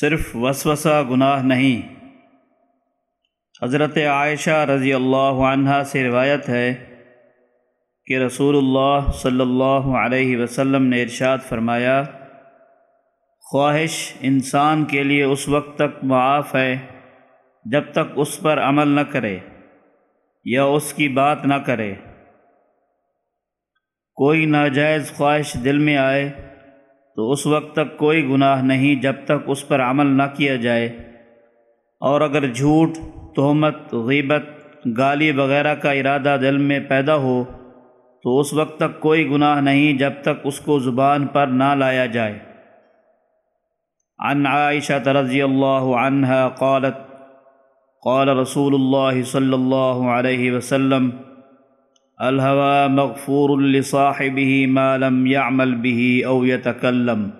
صرف وسوسہ گناہ نہیں۔ حضرت عائشہ رضی اللہ عنہ سے روایت ہے کہ رسول اللہ صلی اللہ علیہ وسلم نے ارشاد فرمایا، خواہش انسان کے لیے اس وقت تک معاف ہے جب تک اس پر عمل نہ کرے یا اس کی بات نہ کرے۔ کوئی ناجائز خواہش دل میں آئے تو اس وقت تک کوئی گناہ نہیں جب تک اس پر عمل نہ کیا جائے۔ اور اگر جھوٹ، تہمت، غیبت، گالی وغیرہ کا ارادہ دل میں پیدا ہو، تو اس وقت تک کوئی گناہ نہیں جب تک اس کو زبان پر نہ لایا جائے۔ عن عائشہ رضی اللہ عنہ قالت، قال رسول اللہ صلی اللہ علیہ وسلم الهوى مغفور لصاحبه ما لم يعمل به أو يتكلم.